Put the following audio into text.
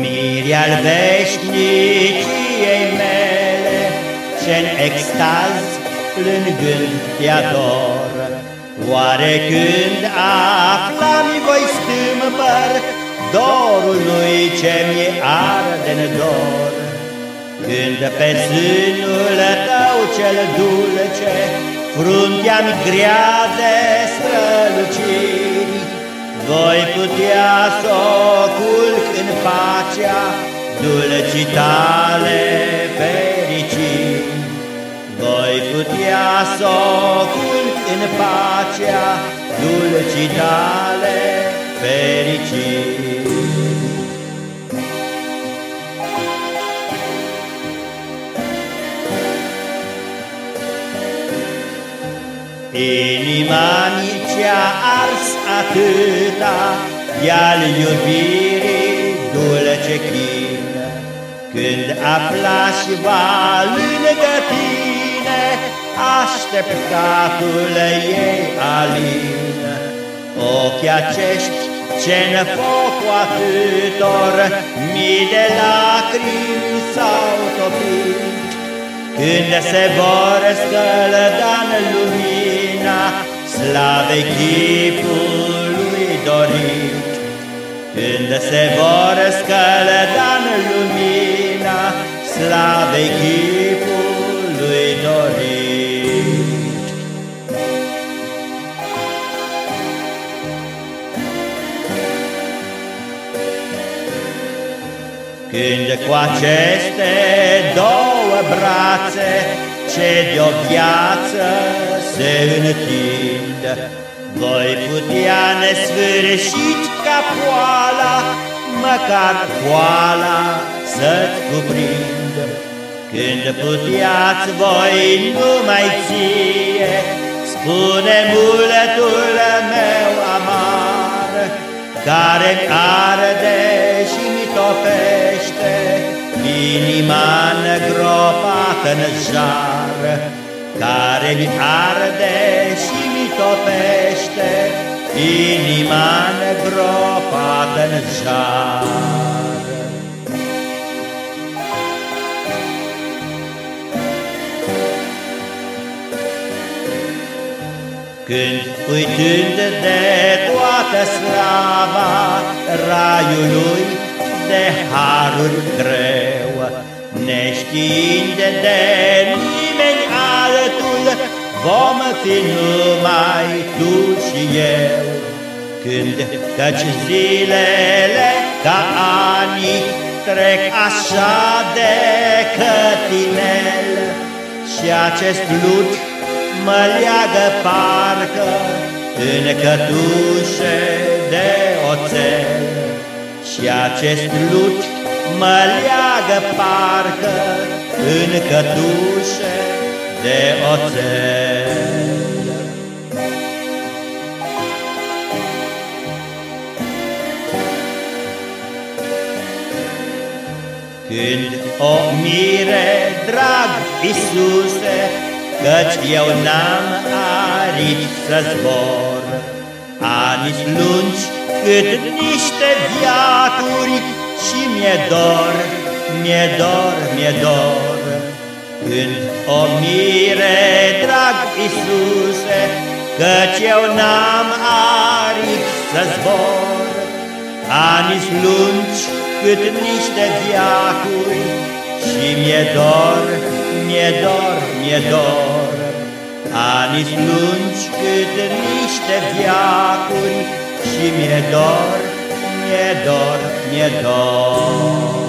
Firii al veșniciei mele, ce-n extaz plângând te ador. Oare când aflam voi stâmpăr dorului ce mi arde-n dor? Când pe sânul tău cel dulce Fruntea-mi grea de străluciri Voi putea să Dulcii tale fericiri Voi putea să o culc în pacea Dulcii tale fericiri Inima mi ce-a ars atâta De-al iubirii dulce chin Când aflași va lângă tine Așteptatul ei alin. Ochii acești ce-n foc atâtor Mii de lacrimi s-au topit. Când se vor scălda în lumină Slave chipului dorit, Când se vor scălăda în lumina Slave chipului dorit. Când cu aceste două brațe ce de-o viață se întind, voi putea nesfârșit ca poala, măcar poala să-ți cuprind. Când puteați voi numai ție, spune muletul meu amar, care arde și mi topește inima negropată în jar, care mi arde și mi topește inima negropată în jar. Când uitând de toată slava raiului de haruri greu, neștiind de nimeni altul, vom fi numai tu și eu. Când căci zilele ca ani trec așa de cătinel și acest lut mă leagă parcă în cătușe de oțel și acest lut mă leagă parcă în cătușe de oțel. Când o mire, drag Iisuse, Căci eu n-am aripi să zbor, Ani lungi cât niște viaturi, Și mi-e dor, mi-e dor, mi-e dor. Când o mire, drag Iisuse, Căci eu n-am aripi să zbor, Ani lungi cât niște viaturi, Și mi-e dor, mi-e dor, mi-e dor, Ani lungi cât niște viacuri, Și mi-e dor, mi-e dor, mi-e dor.